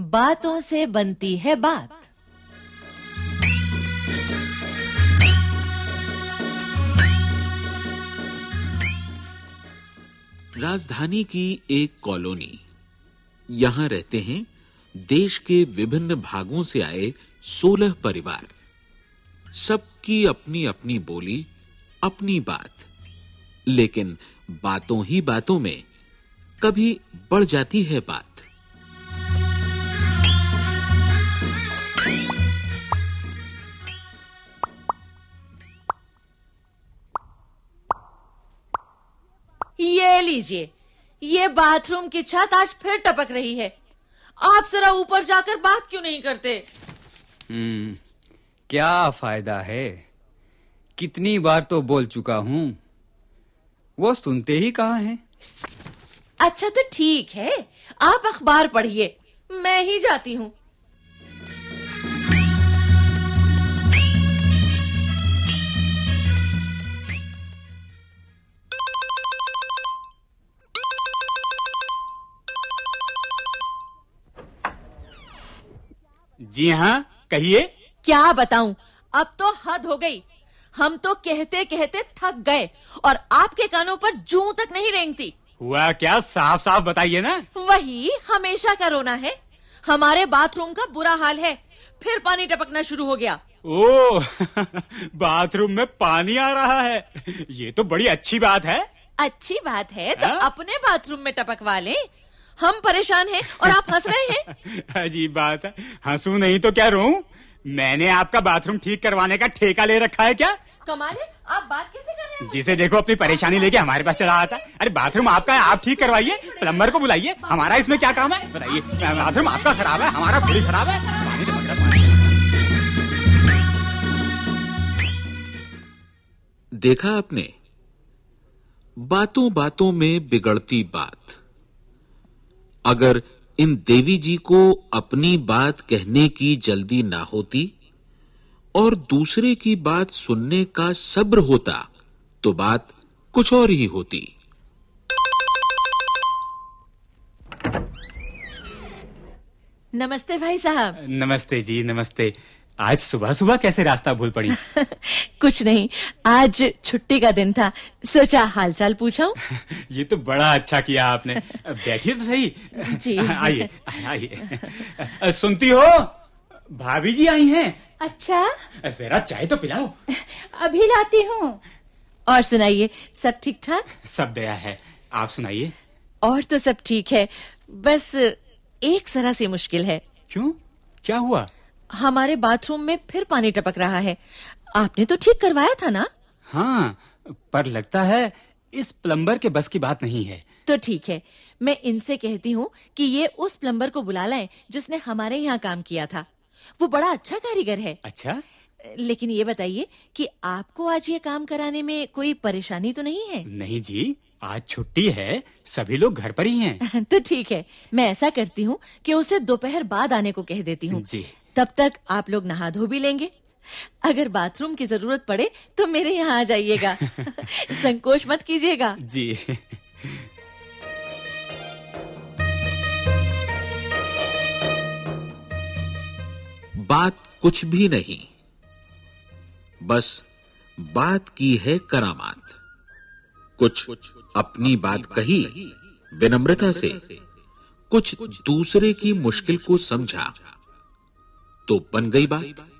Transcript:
बातों से बनती है बात। राजधानी की एक कॉलोनी। यहाँ रहते हैं देश के विभिन्न भागों से आए 16 परिवार। सबकी अपनी अपनी बोली, अपनी बात। लेकिन बातों ही बातों में कभी बढ़ जाती है बात। ये लीजिए। ये बाथरूम की छत आज फिर टपक रही है। आप जरा ऊपर जाकर बात क्यों नहीं करते? हम्म क्या फ़ायदा है? कितनी बार तो बोल चुका हूँ। वो सुनते ही कहाँ हैं? अच्छा तो ठीक है। आप अखबार पढ़िए। मैं ही जाती हूँ। जी हाँ कहिए। क्या बताऊँ? अब तो हद हो गई। हम तो कहते कहते थक गए और आपके कानों पर जू तक नहीं रेंगती। हुआ क्या? साफ़ साफ़ बताइए ना। वही हमेशा का रोना है। हमारे बाथरूम का बुरा हाल है। फिर पानी टपकना शुरू हो गया। ओ बाथरूम में पानी आ रहा है। ये तो बड़ी अच्छी बात है। अच्छी बात है तो हाँ? अपने बाथरूम में टपकवा लें। हम परेशान हैं और आप हंस रहे हैं। अजीब बात है। हंसू नहीं तो क्या रो मैंने आपका बाथरूम ठीक करवाने का ठेका ले रखा है क्या? कमाल है आप बात कैसे कर रहे हैं? जिसे देखो अपनी परेशानी लेके हमारे पास चला आता है। अरे बाथरूम आपका है आप ठीक करवाइए। प्लम्बर को बुलाइए। हमारा इसमें क्या काम है? बताइए। बाथरूम आपका खराब है हमारा पूरी खराब है। पानी तो पानी। देखा आपने? बातों बातों में बिगड़ती बात। अगर इन देवी जी को अपनी बात कहने की जल्दी ना होती और दूसरे की बात सुनने का सब्र होता तो बात कुछ और ही होती। नमस्ते भाई साहब। नमस्ते जी नमस्ते। आज सुबह सुबह कैसे रास्ता भूल पड़ी? कुछ नहीं आज छुट्टी का दिन था। सोचा हालचाल पूछाऊं? ये तो बड़ा अच्छा किया आपने। बैठिए तो सही। जी। आइए आइए। सुनती हो? भाभी जी आई हैं। अच्छा? जरा चाय तो पिलाओ। अभी लाती हूँ। और सुनाइए सब ठीक ठाक? सब दया है। आप सुनाइए। और तो सब ठीक है। बस एक जरा सी मुश्किल है। क्यों? क्या हुआ? हमारे बाथरूम में फिर पानी टपक रहा है। आपने तो ठीक करवाया था ना? हाँ पर लगता है इस प्लम्बर के बस की बात नहीं है। तो ठीक है मैं इनसे कहती हूँ कि ये उस प्लम्बर को बुला लाएँ जिसने हमारे यहाँ काम किया था। वो बड़ा अच्छा कारीगर है। अच्छा? लेकिन ये बताइए कि आपको आज ये काम कराने में कोई परेशानी तो नहीं है? नहीं जी आज छुट्टी है सभी लोग घर पर ही हैं। तो ठीक है मैं ऐसा करती हूँ कि उसे दोपहर बाद आने को कह देती हूँ। जी। तब तक आप लोग नहा धो भी लेंगे। अगर बाथरूम की ज़रूरत पड़े तो मेरे यहाँ आ जाइएगा। संकोच मत कीजिएगा। जी। बात कुछ भी नहीं। बस बात की है करामात। कुछ अपनी बात कही विनम्रता से कुछ दूसरे की मुश्किल को समझा। तो बन गई बात।